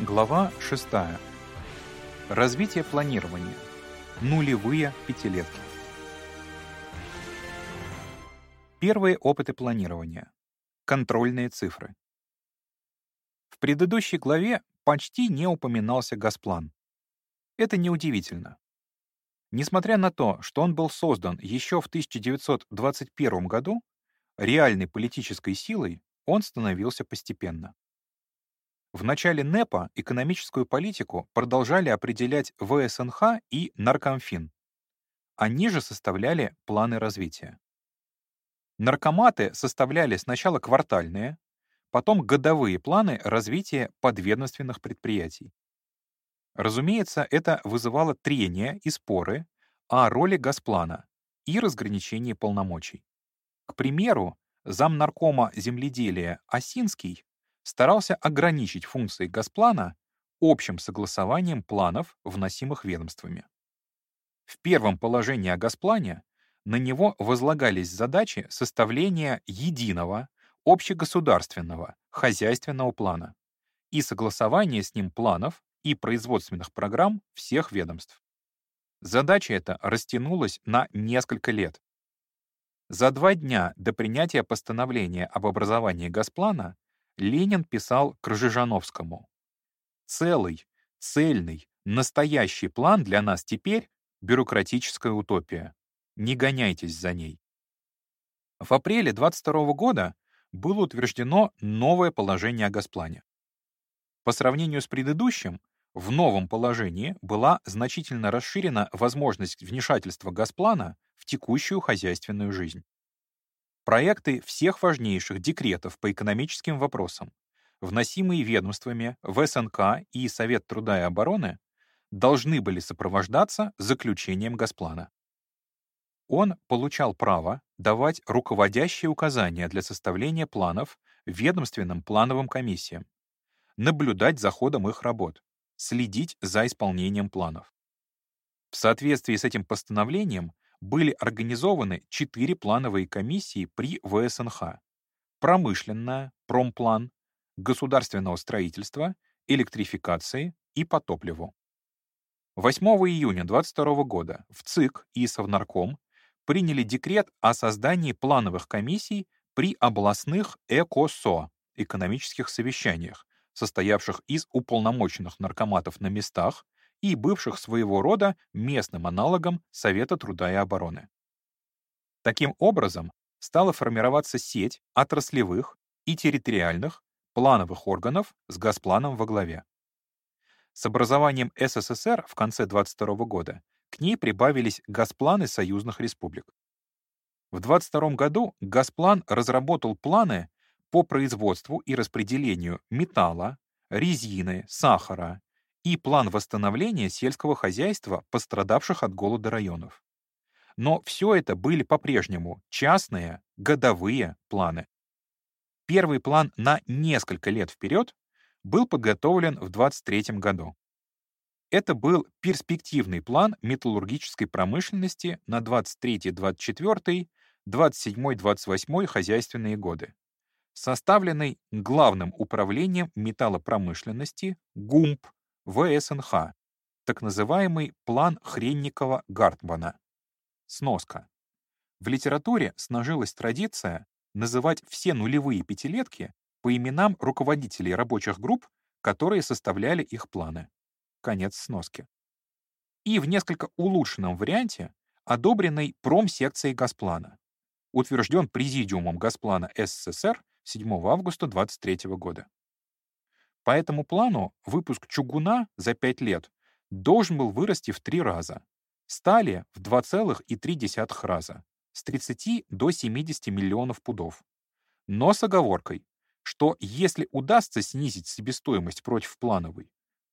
Глава 6. Развитие планирования. Нулевые пятилетки. Первые опыты планирования. Контрольные цифры. В предыдущей главе почти не упоминался Газплан. Это неудивительно. Несмотря на то, что он был создан еще в 1921 году, реальной политической силой он становился постепенно. В начале НЭПа экономическую политику продолжали определять ВСНХ и Наркомфин. Они же составляли планы развития. Наркоматы составляли сначала квартальные, потом годовые планы развития подведомственных предприятий. Разумеется, это вызывало трения и споры о роли Газплана и разграничении полномочий. К примеру, замнаркома земледелия Осинский старался ограничить функции Газплана общим согласованием планов, вносимых ведомствами. В первом положении о Газплане на него возлагались задачи составления единого, общегосударственного, хозяйственного плана и согласования с ним планов и производственных программ всех ведомств. Задача эта растянулась на несколько лет. За два дня до принятия постановления об образовании Газплана Ленин писал к Ржижановскому. «Целый, цельный, настоящий план для нас теперь — бюрократическая утопия. Не гоняйтесь за ней». В апреле 22 года было утверждено новое положение о Госплане. По сравнению с предыдущим, в новом положении была значительно расширена возможность вмешательства Госплана в текущую хозяйственную жизнь. Проекты всех важнейших декретов по экономическим вопросам, вносимые ведомствами в СНК и Совет труда и обороны, должны были сопровождаться заключением Госплана. Он получал право давать руководящие указания для составления планов ведомственным плановым комиссиям, наблюдать за ходом их работ, следить за исполнением планов. В соответствии с этим постановлением были организованы четыре плановые комиссии при ВСНХ. Промышленная, промплан, государственного строительства, электрификации и по топливу. 8 июня 22 года в ЦИК и Совнарком приняли декрет о создании плановых комиссий при областных ЭКОСО экономических совещаниях, состоявших из уполномоченных наркоматов на местах и бывших своего рода местным аналогом Совета труда и обороны. Таким образом, стала формироваться сеть отраслевых и территориальных плановых органов с Газпланом во главе. С образованием СССР в конце 22 года к ней прибавились Газпланы союзных республик. В 22 году Газплан разработал планы по производству и распределению металла, резины, сахара, и план восстановления сельского хозяйства пострадавших от голода районов. Но все это были по-прежнему частные, годовые планы. Первый план на несколько лет вперед был подготовлен в 23 году. Это был перспективный план металлургической промышленности на 23-24, 27-28 хозяйственные годы, составленный Главным управлением металлопромышленности ГУМП ВСНХ, так называемый план Хренникова-Гартмана. Сноска. В литературе сложилась традиция называть все нулевые пятилетки по именам руководителей рабочих групп, которые составляли их планы. Конец сноски. И в несколько улучшенном варианте одобренный промсекцией Газплана. Утвержден Президиумом Газплана СССР 7 августа 23 года. По этому плану выпуск чугуна за 5 лет должен был вырасти в 3 раза, стали в 2,3 раза, с 30 до 70 миллионов пудов. Но с оговоркой, что если удастся снизить себестоимость против плановой,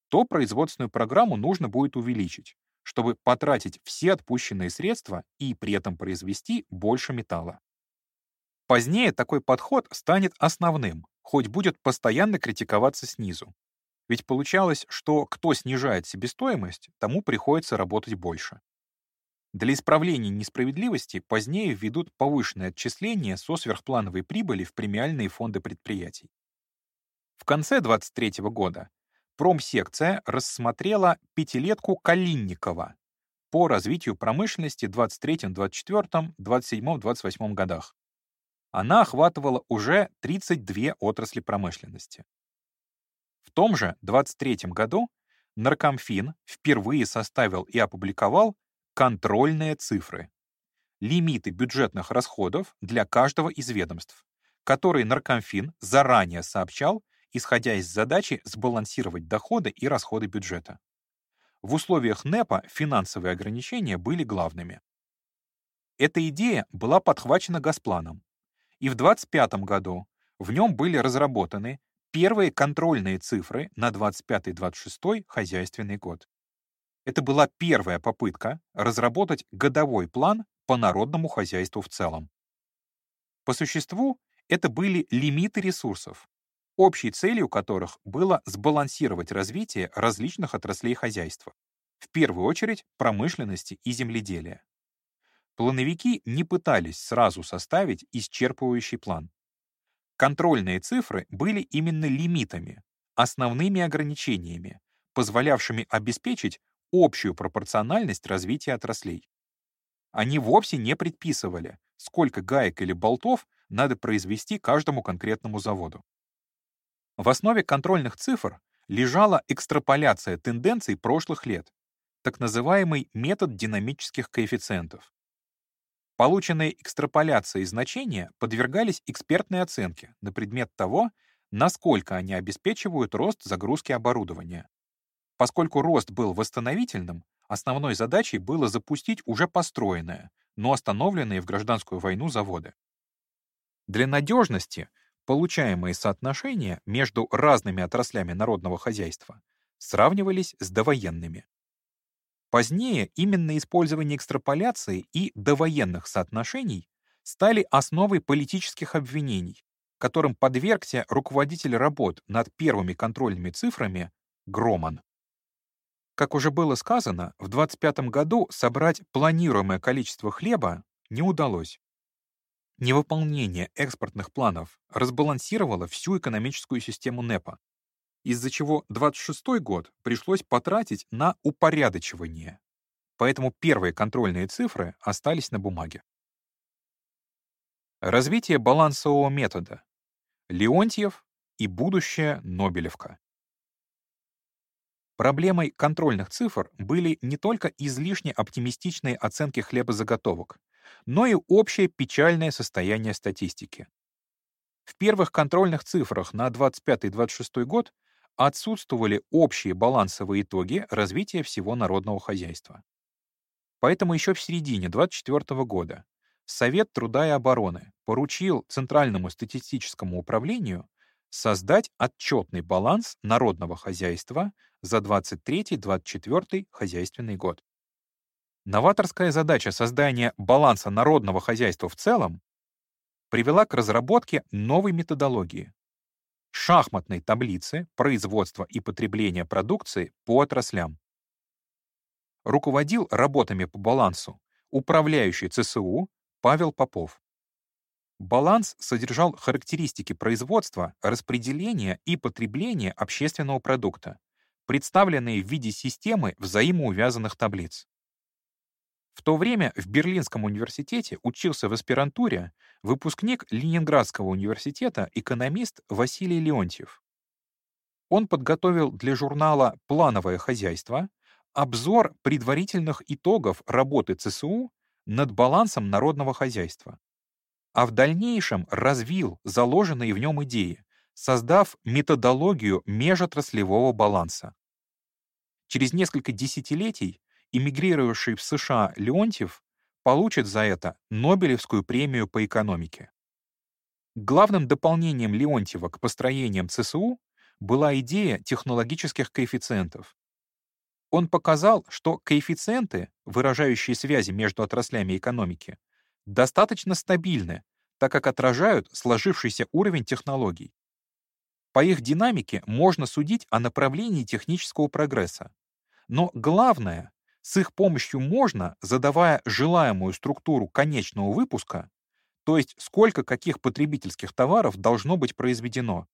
то производственную программу нужно будет увеличить, чтобы потратить все отпущенные средства и при этом произвести больше металла. Позднее такой подход станет основным, хоть будет постоянно критиковаться снизу. Ведь получалось, что кто снижает себестоимость, тому приходится работать больше. Для исправления несправедливости позднее введут повышенное отчисление со сверхплановой прибыли в премиальные фонды предприятий. В конце 23 года промсекция рассмотрела пятилетку Калинникова по развитию промышленности в 23, 24, 27, 28 годах. Она охватывала уже 32 отрасли промышленности. В том же 23 году Наркомфин впервые составил и опубликовал контрольные цифры, лимиты бюджетных расходов для каждого из ведомств, которые Наркомфин заранее сообщал, исходя из задачи сбалансировать доходы и расходы бюджета. В условиях НЭПа финансовые ограничения были главными. Эта идея была подхвачена Госпланом, и в 25 году в нем были разработаны первые контрольные цифры на 25-26 хозяйственный год. Это была первая попытка разработать годовой план по народному хозяйству в целом. По существу, это были лимиты ресурсов, общей целью которых было сбалансировать развитие различных отраслей хозяйства, в первую очередь промышленности и земледелия. Плановики не пытались сразу составить исчерпывающий план. Контрольные цифры были именно лимитами, основными ограничениями, позволявшими обеспечить общую пропорциональность развития отраслей. Они вовсе не предписывали, сколько гаек или болтов надо произвести каждому конкретному заводу. В основе контрольных цифр лежала экстраполяция тенденций прошлых лет, так называемый метод динамических коэффициентов. Полученные экстраполяции значения подвергались экспертной оценке на предмет того, насколько они обеспечивают рост загрузки оборудования. Поскольку рост был восстановительным, основной задачей было запустить уже построенное, но остановленные в гражданскую войну заводы. Для надежности получаемые соотношения между разными отраслями народного хозяйства сравнивались с довоенными. Позднее именно использование экстраполяции и довоенных соотношений стали основой политических обвинений, которым подвергся руководитель работ над первыми контрольными цифрами Громан. Как уже было сказано, в 25 году собрать планируемое количество хлеба не удалось. Невыполнение экспортных планов разбалансировало всю экономическую систему НЭПа, из-за чего 26 год пришлось потратить на упорядочивание. Поэтому первые контрольные цифры остались на бумаге. Развитие балансового метода. Леонтьев и будущая Нобелевка. Проблемой контрольных цифр были не только излишне оптимистичные оценки хлебозаготовок, но и общее печальное состояние статистики. В первых контрольных цифрах на 25-26 год отсутствовали общие балансовые итоги развития всего народного хозяйства. Поэтому еще в середине 24 года Совет труда и обороны поручил Центральному статистическому управлению создать отчетный баланс народного хозяйства за 23-24 хозяйственный год. Новаторская задача создания баланса народного хозяйства в целом привела к разработке новой методологии — шахматной таблицы производства и потребления продукции по отраслям. Руководил работами по балансу управляющий ЦСУ Павел Попов. Баланс содержал характеристики производства, распределения и потребления общественного продукта, представленные в виде системы взаимоувязанных таблиц. В то время в Берлинском университете учился в аспирантуре выпускник Ленинградского университета экономист Василий Леонтьев. Он подготовил для журнала «Плановое хозяйство» обзор предварительных итогов работы ЦСУ над балансом народного хозяйства, а в дальнейшем развил заложенные в нем идеи, создав методологию межотраслевого баланса. Через несколько десятилетий эмигрировавший в США Леонтьев получит за это Нобелевскую премию по экономике. Главным дополнением Леонтьева к построениям ЦСУ была идея технологических коэффициентов. Он показал, что коэффициенты, выражающие связи между отраслями экономики, достаточно стабильны, так как отражают сложившийся уровень технологий. По их динамике можно судить о направлении технического прогресса. Но главное, с их помощью можно, задавая желаемую структуру конечного выпуска, то есть сколько каких потребительских товаров должно быть произведено,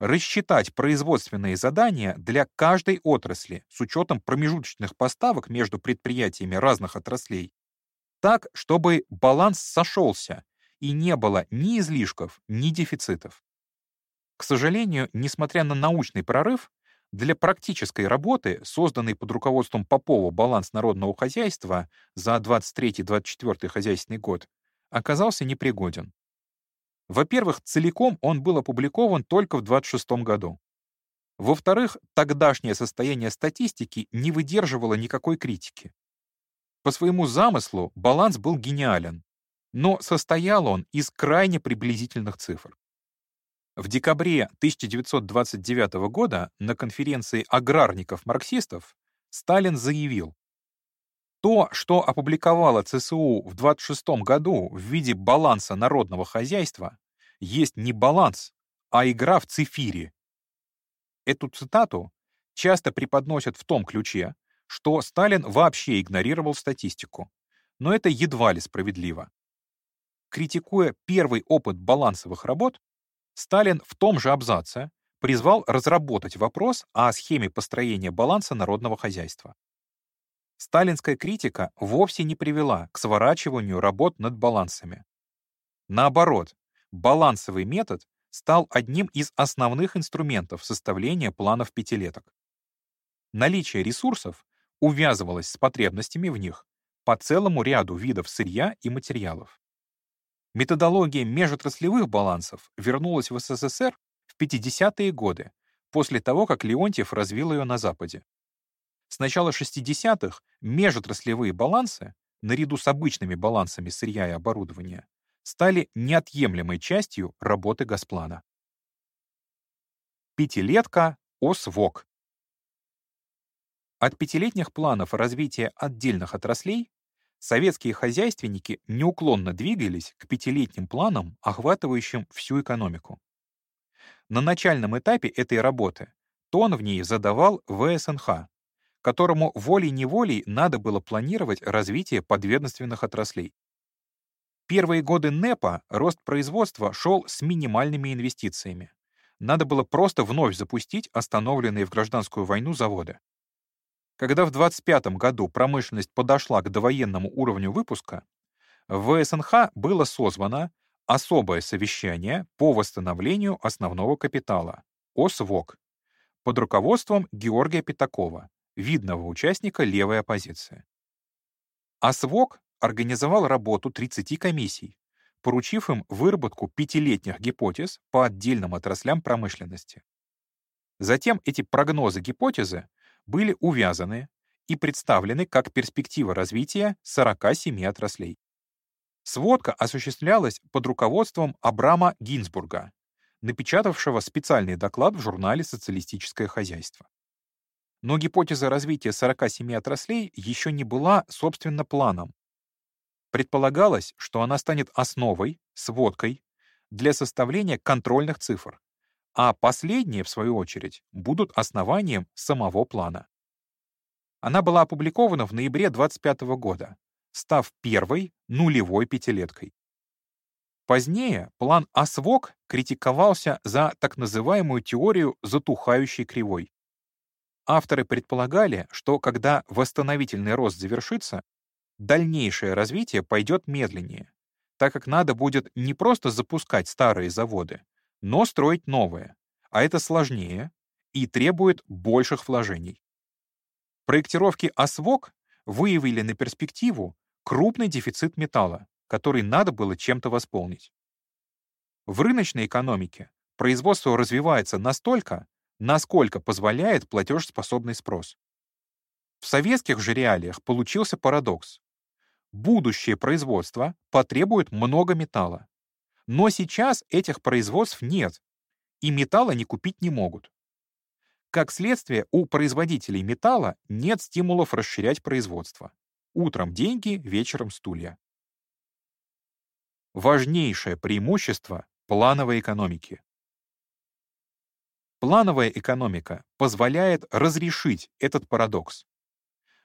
рассчитать производственные задания для каждой отрасли с учетом промежуточных поставок между предприятиями разных отраслей, так, чтобы баланс сошелся и не было ни излишков, ни дефицитов. К сожалению, несмотря на научный прорыв, для практической работы, созданной под руководством Попова «Баланс народного хозяйства» за 23-24 хозяйственный год, оказался непригоден. Во-первых, целиком он был опубликован только в 26 году. Во-вторых, тогдашнее состояние статистики не выдерживало никакой критики. По своему замыслу баланс был гениален, но состоял он из крайне приблизительных цифр. В декабре 1929 года на конференции аграрников-марксистов Сталин заявил, то, что опубликовала ЦСУ в 26 году в виде баланса народного хозяйства, есть не баланс, а игра в цифире. Эту цитату часто преподносят в том ключе, что Сталин вообще игнорировал статистику. Но это едва ли справедливо. Критикуя первый опыт балансовых работ, Сталин в том же абзаце призвал разработать вопрос о схеме построения баланса народного хозяйства. Сталинская критика вовсе не привела к сворачиванию работ над балансами. Наоборот, балансовый метод стал одним из основных инструментов составления планов пятилеток. Наличие ресурсов увязывалось с потребностями в них по целому ряду видов сырья и материалов. Методология межотраслевых балансов вернулась в СССР в 50-е годы, после того, как Леонтьев развил ее на Западе. С начала 60-х межотраслевые балансы, наряду с обычными балансами сырья и оборудования, стали неотъемлемой частью работы Госплана. Пятилетка ОСВОК. От пятилетних планов развития отдельных отраслей советские хозяйственники неуклонно двигались к пятилетним планам, охватывающим всю экономику. На начальном этапе этой работы тон в ней задавал ВСНХ, которому волей-неволей надо было планировать развитие подведомственных отраслей. Первые годы НЭПа рост производства шел с минимальными инвестициями. Надо было просто вновь запустить остановленные в гражданскую войну заводы. Когда в 25 году промышленность подошла к довоенному уровню выпуска, в ВСНХ было созвано особое совещание по восстановлению основного капитала, ОСВОК, под руководством Георгия Пятакова, видного участника левой оппозиции. ОСВОК организовал работу 30 комиссий, поручив им выработку пятилетних гипотез по отдельным отраслям промышленности. Затем эти прогнозы-гипотезы были увязаны и представлены как перспектива развития 47 отраслей. Сводка осуществлялась под руководством Абрама Гинзбурга, напечатавшего специальный доклад в журнале «Социалистическое хозяйство». Но гипотеза развития 47 отраслей еще не была, собственно, планом, Предполагалось, что она станет основой, сводкой, для составления контрольных цифр, а последние, в свою очередь, будут основанием самого плана. Она была опубликована в ноябре 25 года, став первой нулевой пятилеткой. Позднее план ОСВОК критиковался за так называемую теорию затухающей кривой. Авторы предполагали, что когда восстановительный рост завершится, дальнейшее развитие пойдет медленнее, так как надо будет не просто запускать старые заводы, но строить новые, а это сложнее и требует больших вложений. Проектировки ОСВОК выявили на перспективу крупный дефицит металла, который надо было чем-то восполнить. В рыночной экономике производство развивается настолько, насколько позволяет платежеспособный спрос. В советских же реалиях получился парадокс будущее производство потребует много металла. Но сейчас этих производств нет, и металла не купить не могут. Как следствие, у производителей металла нет стимулов расширять производство. Утром деньги, вечером стулья. Важнейшее преимущество плановой экономики. Плановая экономика позволяет разрешить этот парадокс.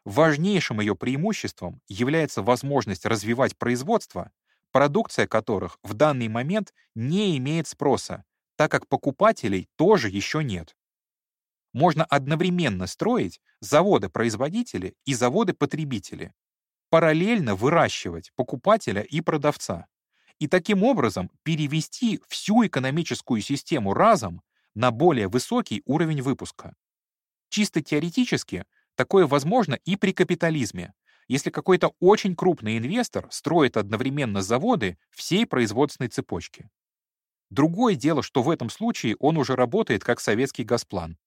Важнейшим ее преимуществом является возможность развивать производство, продукция которых в данный момент не имеет спроса, так как покупателей тоже еще нет. Можно одновременно строить заводы-производители и заводы-потребители, параллельно выращивать покупателя и продавца, и таким образом перевести всю экономическую систему разом на более высокий уровень выпуска. Чисто теоретически такое возможно и при капитализме, если какой-то очень крупный инвестор строит одновременно заводы всей производственной цепочки. Другое дело, что в этом случае он уже работает как советский газплан.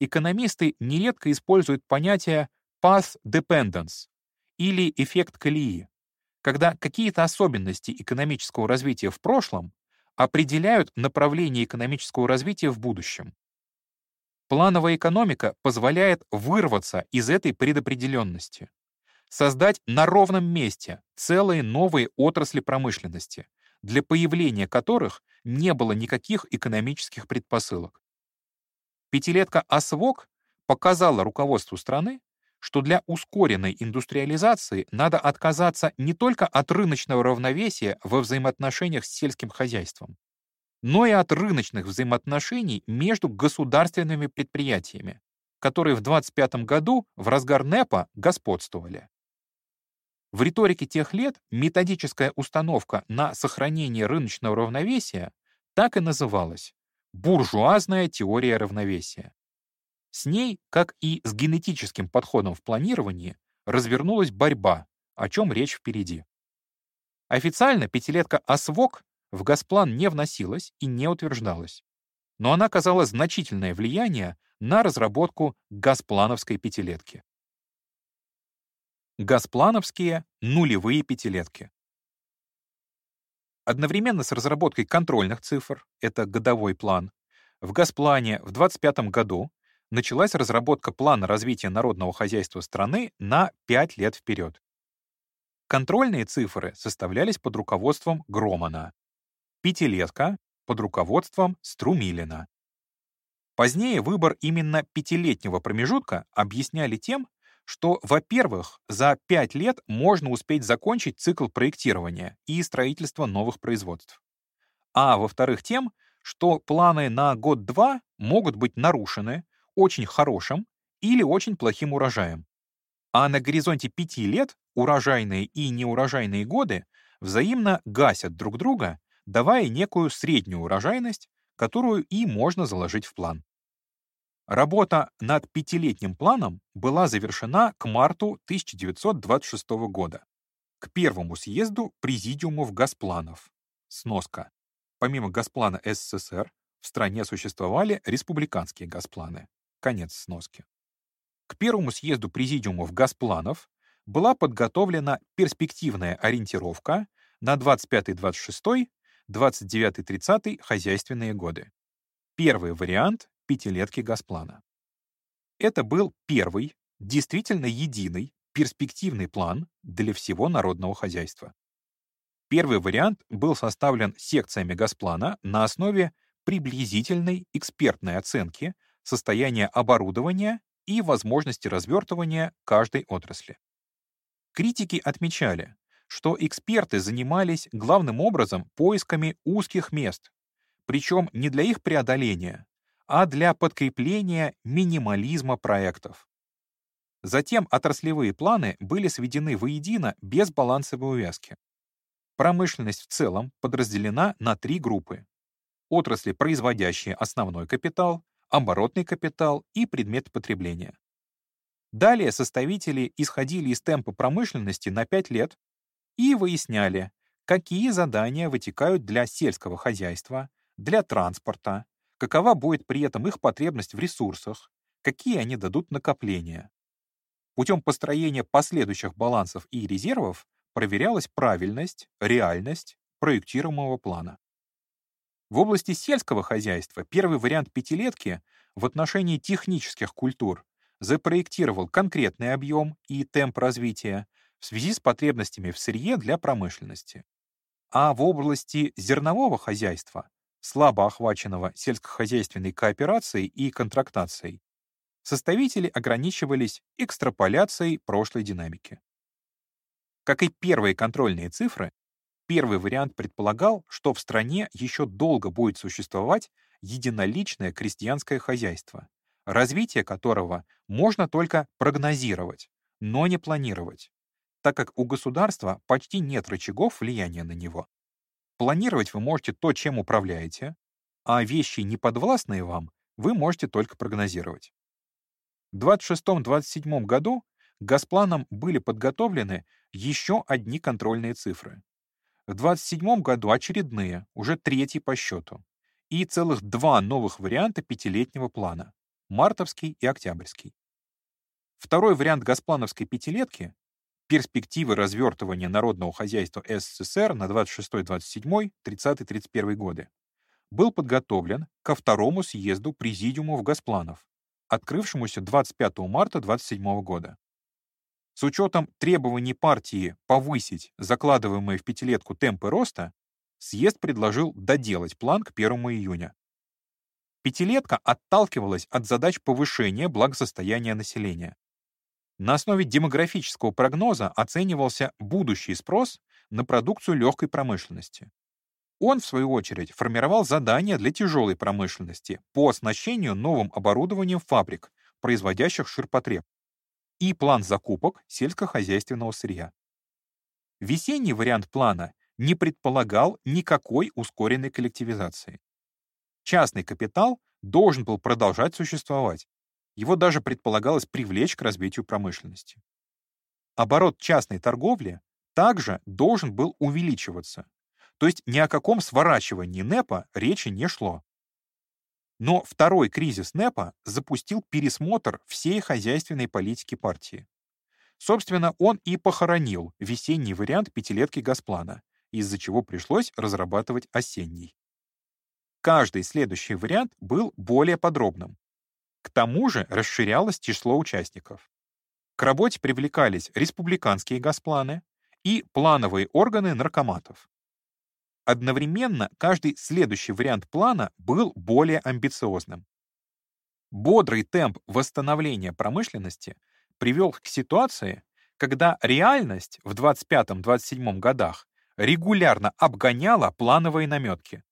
Экономисты нередко используют понятие path dependence или эффект колеи, когда какие-то особенности экономического развития в прошлом определяют направление экономического развития в будущем. Плановая экономика позволяет вырваться из этой предопределенности, создать на ровном месте целые новые отрасли промышленности, для появления которых не было никаких экономических предпосылок. Пятилетка ОСВОК показала руководству страны, что для ускоренной индустриализации надо отказаться не только от рыночного равновесия во взаимоотношениях с сельским хозяйством, но и от рыночных взаимоотношений между государственными предприятиями, которые в 25 году в разгар НЭПа господствовали. В риторике тех лет методическая установка на сохранение рыночного равновесия так и называлась «буржуазная теория равновесия». С ней, как и с генетическим подходом в планировании, развернулась борьба, о чем речь впереди. Официально пятилетка ОСВОК в Госплан не вносилась и не утверждалась, но она оказала значительное влияние на разработку Газплановской пятилетки. Газплановские нулевые пятилетки. Одновременно с разработкой контрольных цифр, это годовой план, в Газплане в 2025 году началась разработка плана развития народного хозяйства страны на 5 лет вперед. Контрольные цифры составлялись под руководством Громана, пятилетка — под руководством Струмилина. Позднее выбор именно пятилетнего промежутка объясняли тем, что, во-первых, за пять лет можно успеть закончить цикл проектирования и строительства новых производств. А во-вторых, тем, что планы на год-два могут быть нарушены очень хорошим или очень плохим урожаем. А на горизонте пяти лет урожайные и неурожайные годы взаимно гасят друг друга, давая некую среднюю урожайность, которую и можно заложить в план. Работа над пятилетним планом была завершена к марту 1926 года, к первому съезду президиумов Госпланов. Сноска. Помимо Госплана СССР, в стране существовали республиканские Госпланы. Конец сноски. К первому съезду президиумов Госпланов была подготовлена перспективная ориентировка на 25-26, 29-30 хозяйственные годы. Первый вариант пятилетки Газплана. Это был первый, действительно единый, перспективный план для всего народного хозяйства. Первый вариант был составлен секциями Газплана на основе приблизительной экспертной оценки состояния оборудования и возможности развертывания каждой отрасли. Критики отмечали, что эксперты занимались главным образом поисками узких мест, причем не для их преодоления, а для подкрепления минимализма проектов. Затем отраслевые планы были сведены воедино без балансовой увязки. Промышленность в целом подразделена на три группы. Отрасли, производящие основной капитал, оборотный капитал и предмет потребления. Далее составители исходили из темпа промышленности на 5 лет и выясняли, какие задания вытекают для сельского хозяйства, для транспорта, какова будет при этом их потребность в ресурсах, какие они дадут накопления. Путем построения последующих балансов и резервов проверялась правильность, реальность проектируемого плана. В области сельского хозяйства первый вариант пятилетки в отношении технических культур запроектировал конкретный объем и темп развития в связи с потребностями в сырье для промышленности. А в области зернового хозяйства слабо охваченного сельскохозяйственной кооперацией и контрактацией, составители ограничивались экстраполяцией прошлой динамики. Как и первые контрольные цифры, Первый вариант предполагал, что в стране еще долго будет существовать единоличное крестьянское хозяйство, развитие которого можно только прогнозировать, но не планировать, так как у государства почти нет рычагов влияния на него. Планировать вы можете то, чем управляете, а вещи, не подвластные вам, вы можете только прогнозировать. В 26-27 году Госпланом были подготовлены еще одни контрольные цифры. В 27 году очередные, уже третий по счету, и целых два новых варианта пятилетнего плана — мартовский и октябрьский. Второй вариант Госплановской пятилетки перспективы развертывания народного хозяйства СССР на 26-27, 30-31 годы, был подготовлен ко второму съезду Президиумов Госпланов, открывшемуся 25 марта 27 года. С учетом требований партии повысить закладываемые в пятилетку темпы роста, съезд предложил доделать план к 1 июня. Пятилетка отталкивалась от задач повышения благосостояния населения. На основе демографического прогноза оценивался будущий спрос на продукцию легкой промышленности. Он, в свою очередь, формировал задания для тяжелой промышленности по оснащению новым оборудованием фабрик, производящих ширпотреб, и план закупок сельскохозяйственного сырья. Весенний вариант плана не предполагал никакой ускоренной коллективизации. Частный капитал должен был продолжать существовать. Его даже предполагалось привлечь к развитию промышленности. Оборот частной торговли также должен был увеличиваться. То есть ни о каком сворачивании НЭПа речи не шло. Но второй кризис НЭПа запустил пересмотр всей хозяйственной политики партии. Собственно, он и похоронил весенний вариант пятилетки Госплана, из-за чего пришлось разрабатывать осенний. Каждый следующий вариант был более подробным. К тому же расширялось число участников. К работе привлекались республиканские госпланы и плановые органы наркоматов. Одновременно каждый следующий вариант плана был более амбициозным. Бодрый темп восстановления промышленности привел к ситуации, когда реальность в 25-27 годах регулярно обгоняла плановые наметки.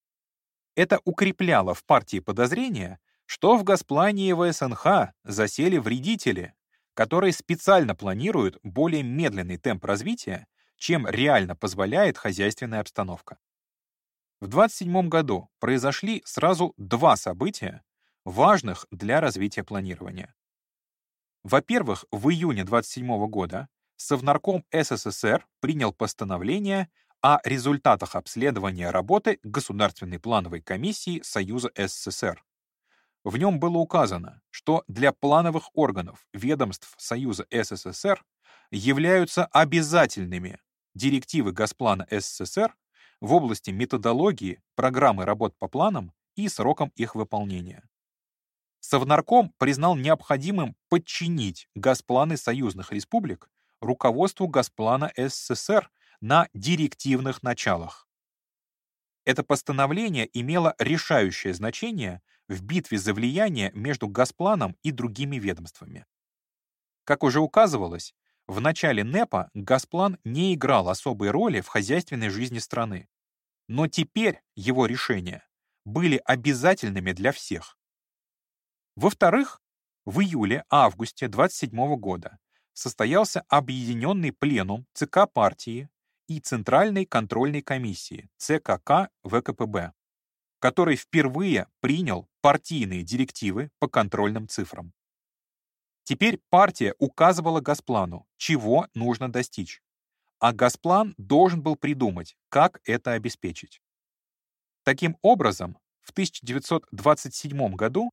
Это укрепляло в партии подозрение, что в Госплане ВСНХ засели вредители, которые специально планируют более медленный темп развития, чем реально позволяет хозяйственная обстановка. В 27 году произошли сразу два события, важных для развития планирования. Во-первых, в июне 27 года Совнарком СССР принял постановление о результатах обследования работы Государственной плановой комиссии Союза СССР. В нем было указано, что для плановых органов ведомств Союза СССР являются обязательными директивы Госплана СССР в области методологии, программы работ по планам и срокам их выполнения. Совнарком признал необходимым подчинить Госпланы союзных республик руководству Госплана СССР на директивных началах. Это постановление имело решающее значение в битве за влияние между Госпланом и другими ведомствами. Как уже указывалось, в начале НЭПа Газплан не играл особой роли в хозяйственной жизни страны. Но теперь его решения были обязательными для всех. Во-вторых, в июле-августе 27 года состоялся объединенный пленум ЦК партии и Центральной контрольной комиссии ЦКК ВКПБ, который впервые принял партийные директивы по контрольным цифрам. Теперь партия указывала Газплану, чего нужно достичь, а Газплан должен был придумать, как это обеспечить. Таким образом, в 1927 году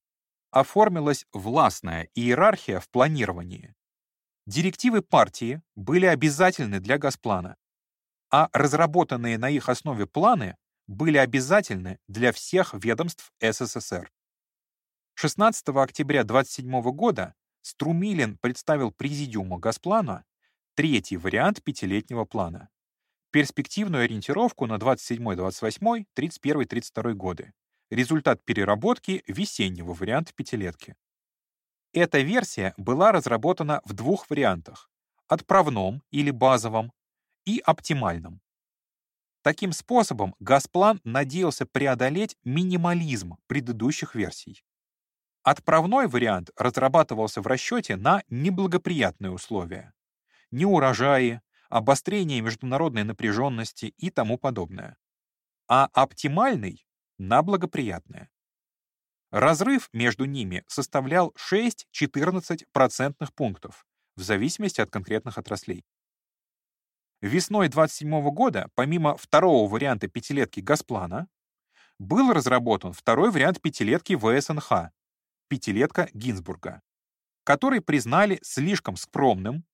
оформилась властная иерархия в планировании. Директивы партии были обязательны для Газплана, а разработанные на их основе планы были обязательны для всех ведомств СССР. 16 октября 27 года Струмилин представил Президиуму Газплана третий вариант пятилетнего плана. Перспективную ориентировку на 27-28, 31-32 годы. Результат переработки весеннего варианта пятилетки. Эта версия была разработана в двух вариантах — отправном или базовом и оптимальном. Таким способом Газплан надеялся преодолеть минимализм предыдущих версий. Отправной вариант разрабатывался в расчете на неблагоприятные условия. Неурожаи, обострение международной напряженности и тому подобное. А оптимальный — на благоприятное. Разрыв между ними составлял 6-14 процентных пунктов, в зависимости от конкретных отраслей. Весной 27 года, помимо второго варианта пятилетки Газплана, был разработан второй вариант пятилетки ВСНХ, пятилетка Гинзбурга, который признали слишком скромным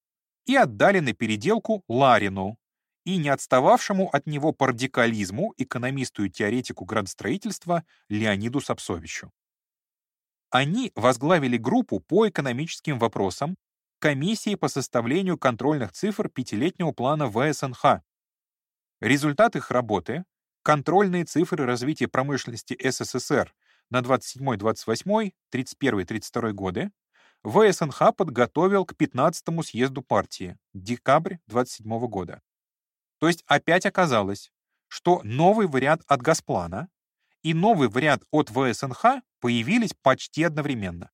и отдали на переделку Ларину и не отстававшему от него по радикализму экономисту и теоретику градостроительства Леониду Сапсовичу. Они возглавили группу по экономическим вопросам комиссии по составлению контрольных цифр пятилетнего плана ВСНХ. Результат их работы — контрольные цифры развития промышленности СССР на 27-28, 31-32 годы, ВСНХ подготовил к 15-му съезду партии, декабрь 27 года. То есть опять оказалось, что новый вариант от Газплана и новый вариант от ВСНХ появились почти одновременно.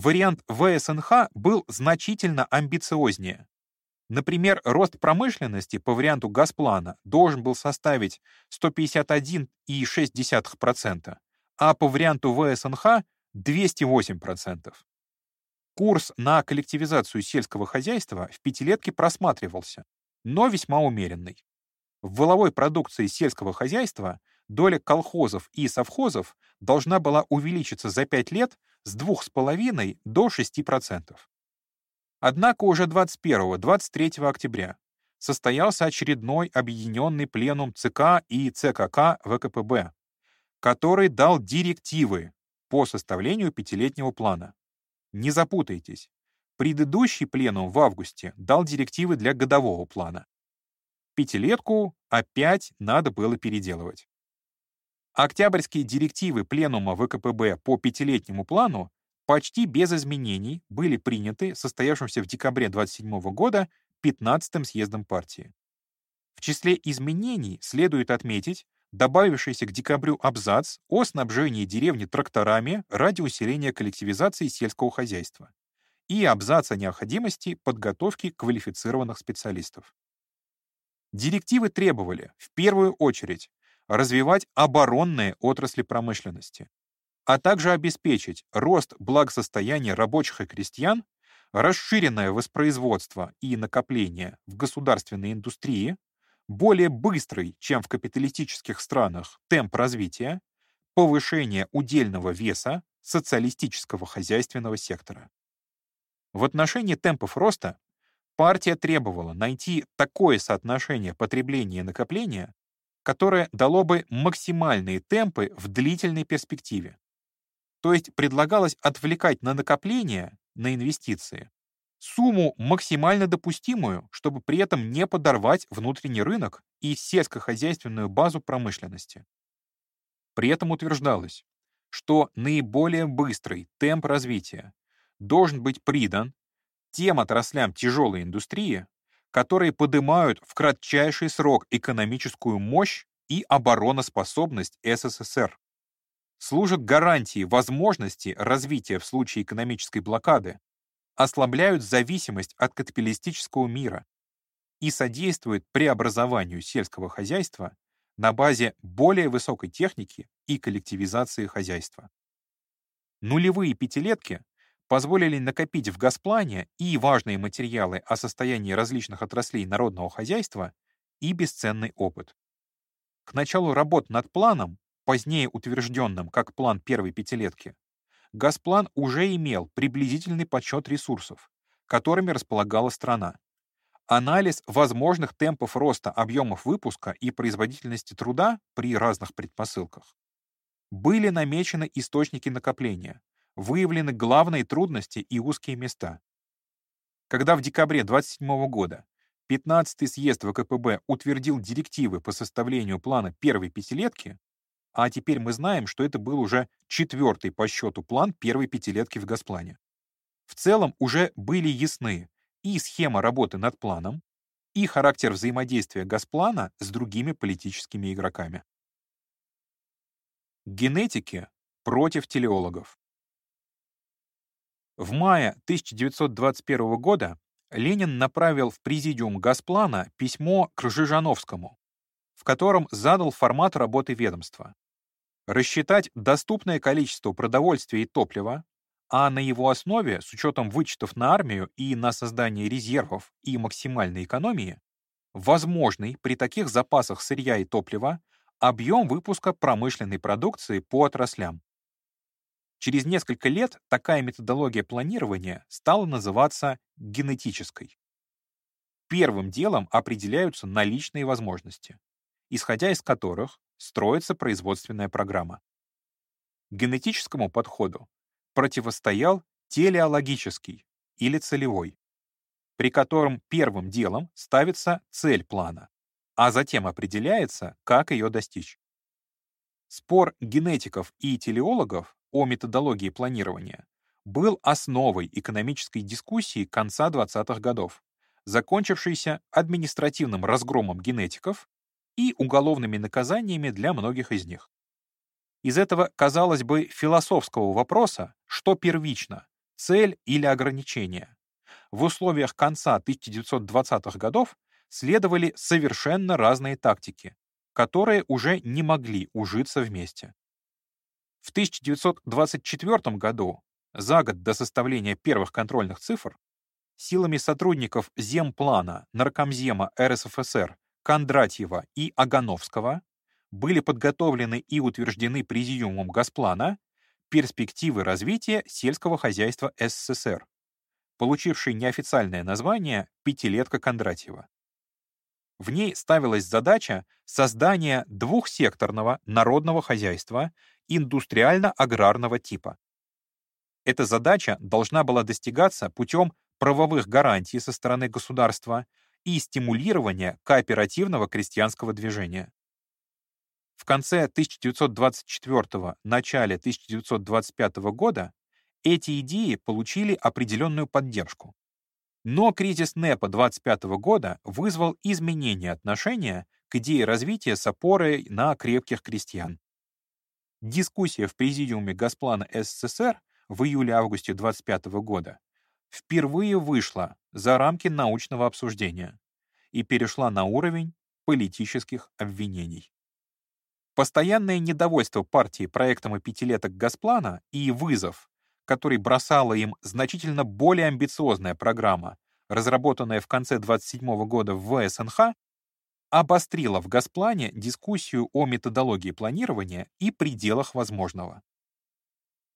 Вариант ВСНХ был значительно амбициознее. Например, рост промышленности по варианту Газплана должен был составить 151,6%, а по варианту ВСНХ — 208%. Курс на коллективизацию сельского хозяйства в пятилетке просматривался, но весьма умеренный. В воловой продукции сельского хозяйства доля колхозов и совхозов должна была увеличиться за 5 лет с 2,5 до 6%. Однако уже 21-23 октября состоялся очередной объединенный пленум ЦК и ЦКК ВКПБ, который дал директивы по составлению пятилетнего плана. Не запутайтесь, предыдущий пленум в августе дал директивы для годового плана. Пятилетку опять надо было переделывать. Октябрьские директивы Пленума ВКПБ по пятилетнему плану почти без изменений были приняты состоявшимся в декабре 27 года 15-м съездом партии. В числе изменений следует отметить добавившийся к декабрю абзац о снабжении деревни тракторами ради усиления коллективизации сельского хозяйства и абзац о необходимости подготовки квалифицированных специалистов. Директивы требовали, в первую очередь, развивать оборонные отрасли промышленности, а также обеспечить рост благосостояния рабочих и крестьян, расширенное воспроизводство и накопление в государственной индустрии, более быстрый, чем в капиталистических странах, темп развития, повышение удельного веса социалистического хозяйственного сектора. В отношении темпов роста партия требовала найти такое соотношение потребления и накопления, которое дало бы максимальные темпы в длительной перспективе. То есть предлагалось отвлекать на накопление, на инвестиции, сумму максимально допустимую, чтобы при этом не подорвать внутренний рынок и сельскохозяйственную базу промышленности. При этом утверждалось, что наиболее быстрый темп развития должен быть придан тем отраслям тяжелой индустрии, которые поднимают в кратчайший срок экономическую мощь и обороноспособность СССР. Служат гарантией возможности развития в случае экономической блокады, ослабляют зависимость от капиталистического мира и содействуют преобразованию сельского хозяйства на базе более высокой техники и коллективизации хозяйства. Нулевые пятилетки позволили накопить в Газплане и важные материалы о состоянии различных отраслей народного хозяйства и бесценный опыт. К началу работ над планом, позднее утвержденным как план первой пятилетки, Газплан уже имел приблизительный подсчет ресурсов, которыми располагала страна, анализ возможных темпов роста объемов выпуска и производительности труда при разных предпосылках. Были намечены источники накопления, выявлены главные трудности и узкие места. Когда в декабре 27 года 15-й съезд ВКПБ утвердил директивы по составлению плана первой пятилетки, а теперь мы знаем, что это был уже четвертый по счету план первой пятилетки в Госплане. В целом уже были ясны и схема работы над планом, и характер взаимодействия Газплана с другими политическими игроками. Генетики против телеологов. В мае 1921 года Ленин направил в президиум Газплана письмо к Жижановскому, в котором задал формат работы ведомства. Рассчитать доступное количество продовольствия и топлива, а на его основе, с учетом вычетов на армию и на создание резервов и максимальной экономии, возможный при таких запасах сырья и топлива объем выпуска промышленной продукции по отраслям. Через несколько лет такая методология планирования стала называться генетической. Первым делом определяются наличные возможности, исходя из которых строится производственная программа. Генетическому подходу противостоял телеологический или целевой, при котором первым делом ставится цель плана, а затем определяется, как ее достичь. Спор генетиков и телеологов о методологии планирования был основой экономической дискуссии конца 20-х годов, закончившейся административным разгромом генетиков и уголовными наказаниями для многих из них. Из этого, казалось бы, философского вопроса, что первично, цель или ограничение, в условиях конца 1920-х годов следовали совершенно разные тактики, которые уже не могли ужиться вместе. В 1924 году, за год до составления первых контрольных цифр, силами сотрудников Земплана, Наркомзема РСФСР Кондратьева и Агановского были подготовлены и утверждены Президиумом Газплана перспективы развития сельского хозяйства СССР, получившие неофициальное название «Пятилетка Кондратьева». В ней ставилась задача создания двухсекторного народного хозяйства индустриально-аграрного типа. Эта задача должна была достигаться путем правовых гарантий со стороны государства и стимулирования кооперативного крестьянского движения. В конце 1924 начале 1925 года эти идеи получили определенную поддержку. Но кризис НЭПа 25 года вызвал изменение отношения к идее развития с опорой на крепких крестьян. Дискуссия в Президиуме Госплана СССР в июле-августе 25 года впервые вышла за рамки научного обсуждения и перешла на уровень политических обвинений. Постоянное недовольство партии проектом и пятилеток Госплана и вызов, который бросала им значительно более амбициозная программа, разработанная в конце 27 года в ВСНХ, обострила в Госплане дискуссию о методологии планирования и пределах возможного.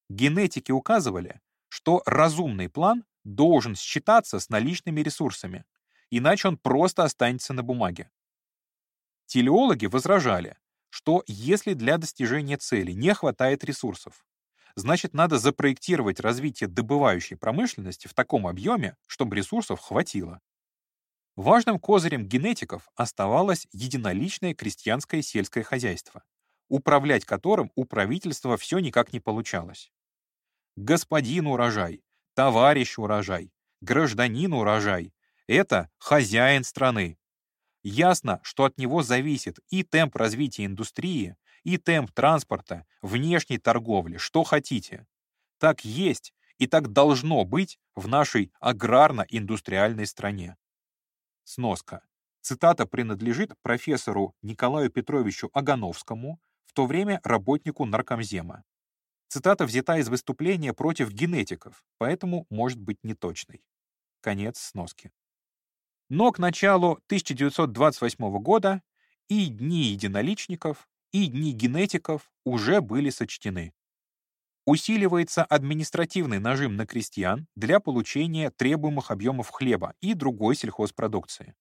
Генетики указывали, что разумный план должен считаться с наличными ресурсами, иначе он просто останется на бумаге. Телеологи возражали, что если для достижения цели не хватает ресурсов, значит надо запроектировать развитие добывающей промышленности в таком объеме, чтобы ресурсов хватило. Важным козырем генетиков оставалось единоличное крестьянское сельское хозяйство, управлять которым у правительства все никак не получалось. Господин урожай, товарищ урожай, гражданин урожай — это хозяин страны. Ясно, что от него зависит и темп развития индустрии, и темп транспорта, внешней торговли, что хотите. Так есть и так должно быть в нашей аграрно-индустриальной стране. Сноска. Цитата принадлежит профессору Николаю Петровичу Агановскому, в то время работнику наркомзема. Цитата взята из выступления против генетиков, поэтому может быть неточной. Конец сноски. Но к началу 1928 года и дни единоличников, и дни генетиков уже были сочтены. Усиливается административный нажим на крестьян для получения требуемых объемов хлеба и другой сельхозпродукции.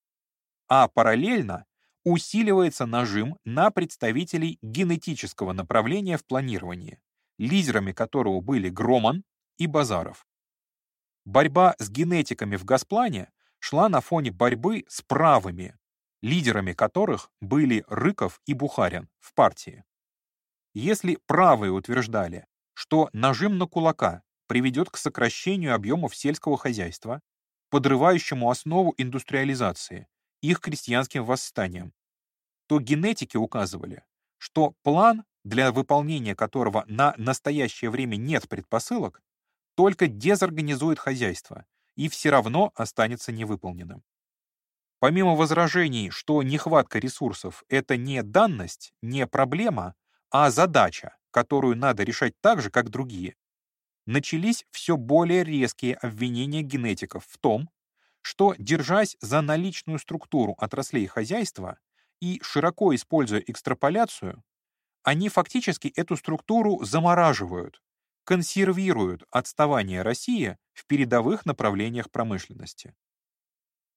А параллельно усиливается нажим на представителей генетического направления в планировании, лидерами которого были Громан и Базаров. Борьба с генетиками в Газплане шла на фоне борьбы с правыми, лидерами которых были Рыков и Бухарин в партии. Если правые утверждали, что нажим на кулака приведет к сокращению объемов сельского хозяйства, подрывающему основу индустриализации их крестьянским восстанием, то генетики указывали, что план, для выполнения которого на настоящее время нет предпосылок, только дезорганизует хозяйство и все равно останется невыполненным. Помимо возражений, что нехватка ресурсов — это не данность, не проблема, а задача, которую надо решать так же, как другие, начались все более резкие обвинения генетиков в том, что, держась за наличную структуру отраслей хозяйства и широко используя экстраполяцию, они фактически эту структуру замораживают, консервируют отставание России в передовых направлениях промышленности.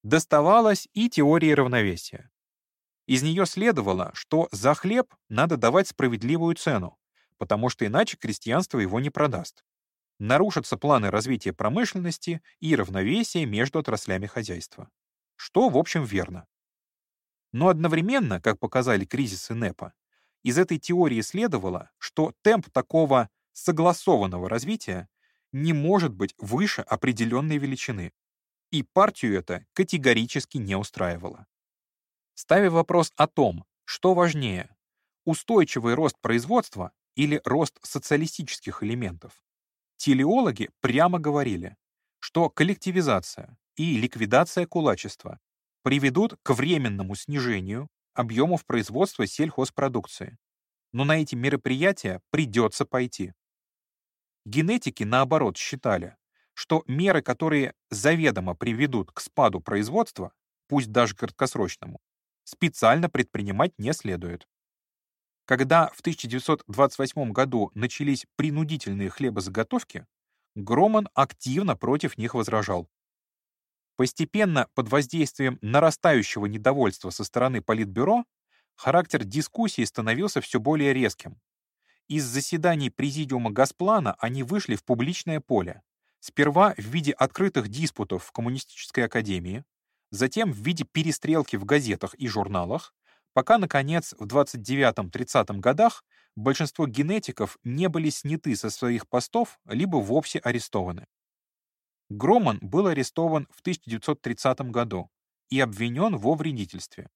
Доставалась и теория равновесия. Из нее следовало, что за хлеб надо давать справедливую цену, потому что иначе крестьянство его не продаст. Нарушатся планы развития промышленности и равновесия между отраслями хозяйства. Что, в общем, верно. Но одновременно, как показали кризисы НЭПа, из этой теории следовало, что темп такого согласованного развития не может быть выше определенной величины, и партию это категорически не устраивало. Ставя вопрос о том, что важнее, устойчивый рост производства или рост социалистических элементов, телеологи прямо говорили, что коллективизация и ликвидация кулачества приведут к временному снижению объемов производства сельхозпродукции. Но на эти мероприятия придется пойти. Генетики, наоборот, считали, что меры, которые заведомо приведут к спаду производства, пусть даже краткосрочному, специально предпринимать не следует. Когда в 1928 году начались принудительные хлебозаготовки, Громан активно против них возражал. Постепенно, под воздействием нарастающего недовольства со стороны Политбюро, характер дискуссии становился все более резким, из заседаний Президиума Госплана они вышли в публичное поле. Сперва в виде открытых диспутов в Коммунистической академии, затем в виде перестрелки в газетах и журналах, пока, наконец, в 29-30 годах большинство генетиков не были сняты со своих постов либо вовсе арестованы. Громан был арестован в 1930 году и обвинен во вредительстве.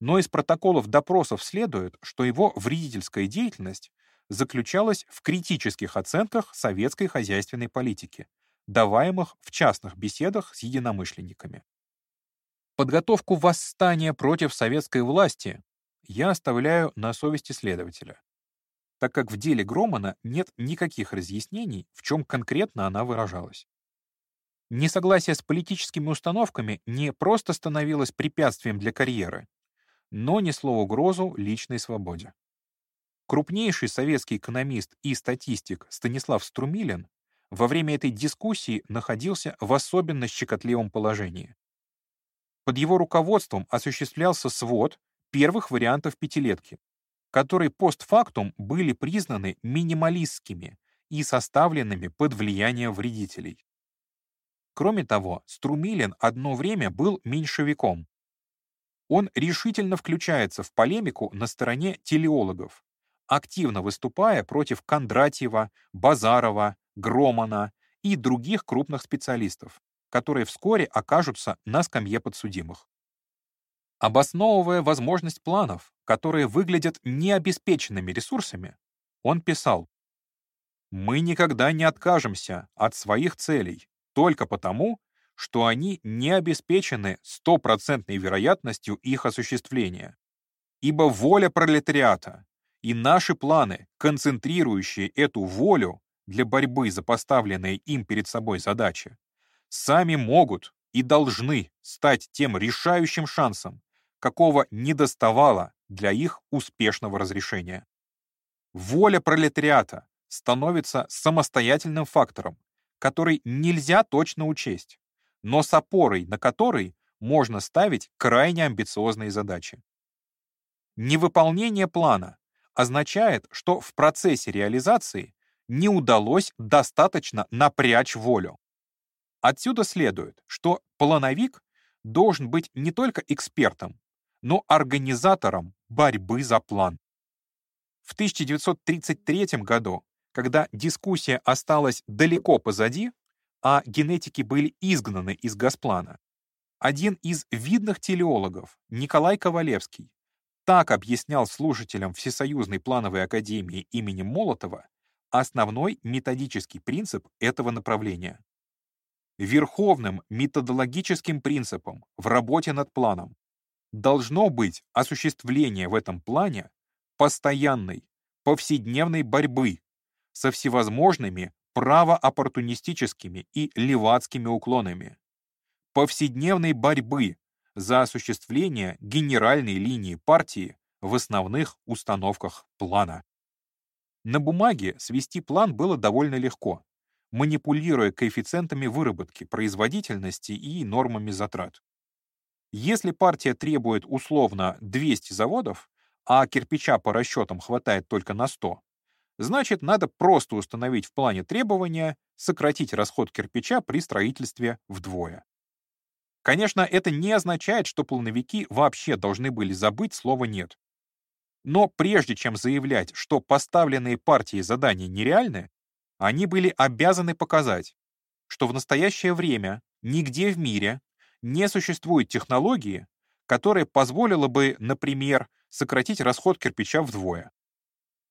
Но из протоколов допросов следует, что его вредительская деятельность заключалась в критических оценках советской хозяйственной политики, даваемых в частных беседах с единомышленниками. Подготовку восстания против советской власти я оставляю на совести следователя, так как в деле Громана нет никаких разъяснений, в чем конкретно она выражалась. Несогласие с политическими установками не просто становилось препятствием для карьеры, но несло угрозу личной свободе. Крупнейший советский экономист и статистик Станислав Струмилин во время этой дискуссии находился в особенно щекотливом положении. Под его руководством осуществлялся свод первых вариантов пятилетки, которые постфактум были признаны минималистскими и составленными под влиянием вредителей. Кроме того, Струмилин одно время был меньшевиком. Он решительно включается в полемику на стороне телеологов, активно выступая против Кондратьева, Базарова, Громана и других крупных специалистов, которые вскоре окажутся на скамье подсудимых. Обосновывая возможность планов, которые выглядят необеспеченными ресурсами, он писал, «Мы никогда не откажемся от своих целей только потому, что они не обеспечены стопроцентной вероятностью их осуществления. Ибо воля пролетариата, и наши планы, концентрирующие эту волю для борьбы за поставленные им перед собой задачи, сами могут и должны стать тем решающим шансом, какого не доставало для их успешного разрешения. Воля пролетариата становится самостоятельным фактором, который нельзя точно учесть, но с опорой на который можно ставить крайне амбициозные задачи. Невыполнение плана означает, что в процессе реализации не удалось достаточно напрячь волю. Отсюда следует, что плановик должен быть не только экспертом, но организатором борьбы за план. В 1933 году, когда дискуссия осталась далеко позади, а генетики были изгнаны из Госплана, Один из видных телеологов, Николай Ковалевский, так объяснял слушателям Всесоюзной плановой академии имени Молотова основной методический принцип этого направления. Верховным методологическим принципом в работе над планом. Должно быть осуществление в этом плане постоянной, повседневной борьбы со всевозможными правооппортунистическими и левацкими уклонами, повседневной борьбы за осуществление генеральной линии партии в основных установках плана. На бумаге свести план было довольно легко, манипулируя коэффициентами выработки, производительности и нормами затрат. Если партия требует условно 200 заводов, а кирпича по расчетам хватает только на 100, значит, надо просто установить в плане требования сократить расход кирпича при строительстве вдвое. Конечно, это не означает, что плановики вообще должны были забыть слово «нет». Но прежде чем заявлять, что поставленные партией задания нереальны, они были обязаны показать, что в настоящее время нигде в мире не существует технологии, которая позволила бы, например, сократить расход кирпича вдвое.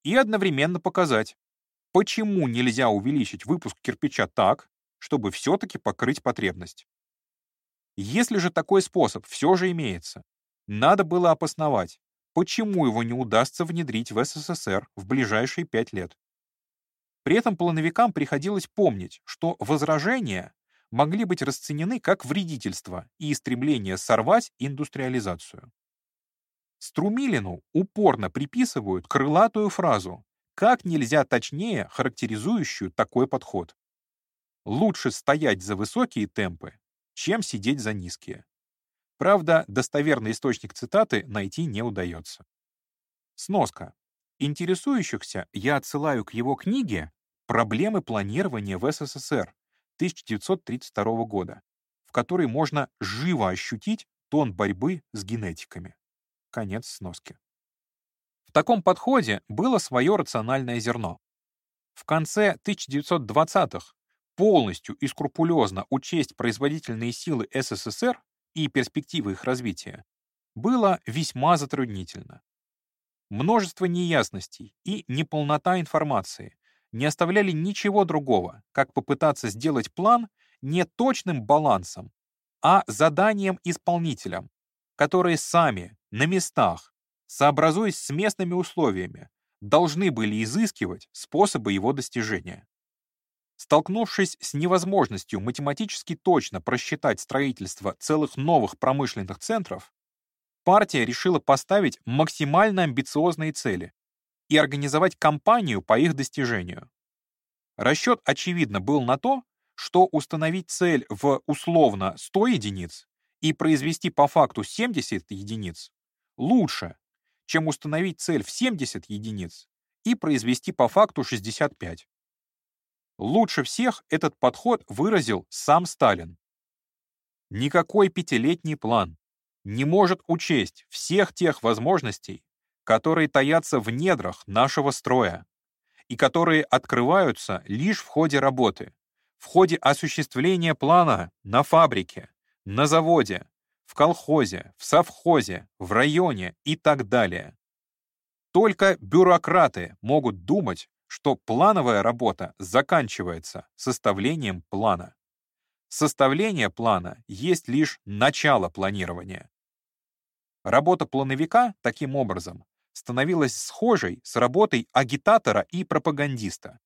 И одновременно показать, почему нельзя увеличить выпуск кирпича так, чтобы все-таки покрыть потребность. Если же такой способ все же имеется, надо было обосновать, почему его не удастся внедрить в СССР в ближайшие пять лет. При этом плановикам приходилось помнить, что возражения могли быть расценены как вредительство и стремление сорвать индустриализацию. Струмилину упорно приписывают крылатую фразу, как нельзя точнее характеризующую такой подход. Лучше стоять за высокие темпы, чем сидеть за низкие. Правда, достоверный источник цитаты найти не удается. Сноска. Интересующихся я отсылаю к его книге «Проблемы планирования в СССР» 1932 года, в которой можно живо ощутить тон борьбы с генетиками. Конец сноски. В таком подходе было свое рациональное зерно. В конце 1920-х полностью и скрупулезно учесть производительные силы СССР и перспективы их развития было весьма затруднительно. Множество неясностей и неполнота информации не оставляли ничего другого, как попытаться сделать план не точным балансом, а заданием исполнителям, которые сами, на местах, сообразуясь с местными условиями, должны были изыскивать способы его достижения. Столкнувшись с невозможностью математически точно просчитать строительство целых новых промышленных центров, партия решила поставить максимально амбициозные цели и организовать кампанию по их достижению. Расчет, очевидно, был на то, что установить цель в условно 100 единиц и произвести по факту 70 единиц лучше, чем установить цель в 70 единиц и произвести по факту 65. Лучше всех этот подход выразил сам Сталин. Никакой пятилетний план не может учесть всех тех возможностей, которые таятся в недрах нашего строя и которые открываются лишь в ходе работы, в ходе осуществления плана на фабрике, на заводе, в колхозе, в совхозе, в районе и так далее. Только бюрократы могут думать, что плановая работа заканчивается составлением плана. Составление плана есть лишь начало планирования. Работа плановика, таким образом, становилась схожей с работой агитатора и пропагандиста.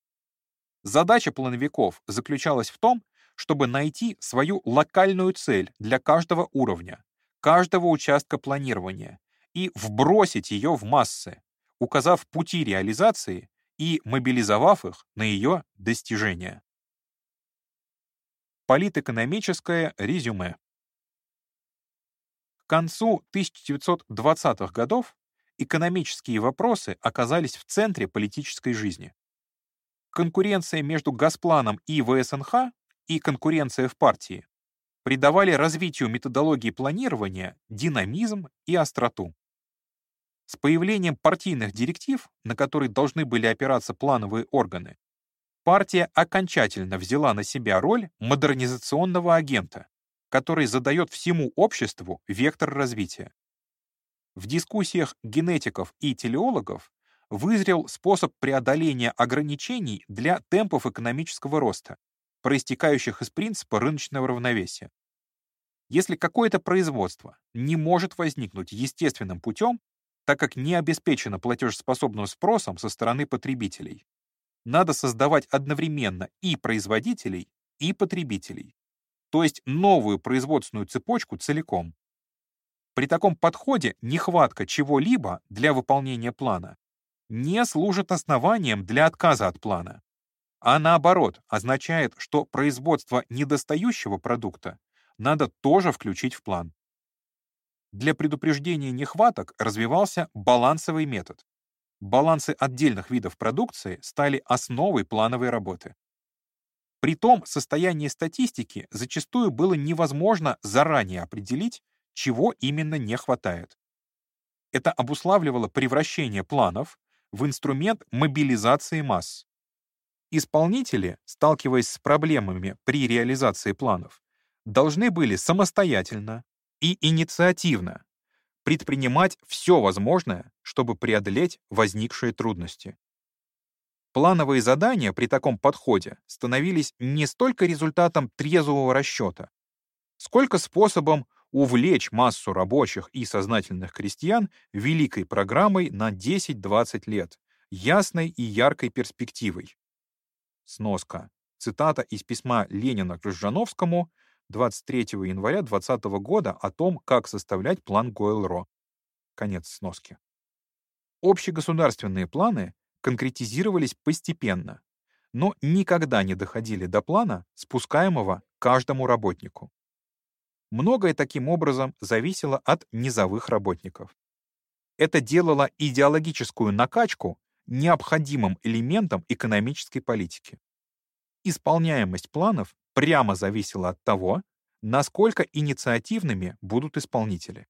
Задача плановиков заключалась в том, чтобы найти свою локальную цель для каждого уровня, каждого участка планирования и вбросить ее в массы, указав пути реализации и мобилизовав их на ее достижение. Политэкономическое резюме. Концу 1920-х годов экономические вопросы оказались в центре политической жизни. Конкуренция между Госпланом и ВСНХ и конкуренция в партии придавали развитию методологии планирования динамизм и остроту. С появлением партийных директив, на которые должны были опираться плановые органы, партия окончательно взяла на себя роль модернизационного агента который задает всему обществу вектор развития. В дискуссиях генетиков и телеологов вызрел способ преодоления ограничений для темпов экономического роста, проистекающих из принципа рыночного равновесия. Если какое-то производство не может возникнуть естественным путем, так как не обеспечено платежеспособным спросом со стороны потребителей, надо создавать одновременно и производителей, и потребителей, то есть новую производственную цепочку целиком. При таком подходе нехватка чего-либо для выполнения плана не служит основанием для отказа от плана, а наоборот означает, что производство недостающего продукта надо тоже включить в план. Для предупреждения нехваток развивался балансовый метод. Балансы отдельных видов продукции стали основой плановой работы. Притом состояние статистики зачастую было невозможно заранее определить, чего именно не хватает. Это обуславливало превращение планов в инструмент мобилизации масс. Исполнители, сталкиваясь с проблемами при реализации планов, должны были самостоятельно и инициативно предпринимать все возможное, чтобы преодолеть возникшие трудности. Плановые задания при таком подходе становились не столько результатом трезвого расчета, сколько способом увлечь массу рабочих и сознательных крестьян великой программой на 10-20 лет, ясной и яркой перспективой. Сноска. Цитата из письма Ленина к Жжановскому 23 января 2020 года о том, как составлять план Гойл-Ро. Конец сноски. Общегосударственные планы конкретизировались постепенно, но никогда не доходили до плана, спускаемого каждому работнику. Многое таким образом зависело от низовых работников. Это делало идеологическую накачку необходимым элементом экономической политики. Исполняемость планов прямо зависела от того, насколько инициативными будут исполнители.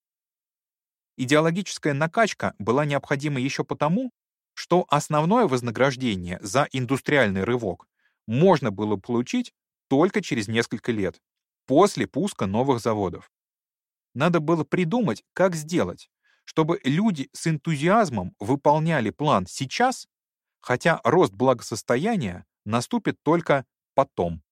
Идеологическая накачка была необходима еще потому, что основное вознаграждение за индустриальный рывок можно было получить только через несколько лет, после пуска новых заводов. Надо было придумать, как сделать, чтобы люди с энтузиазмом выполняли план сейчас, хотя рост благосостояния наступит только потом.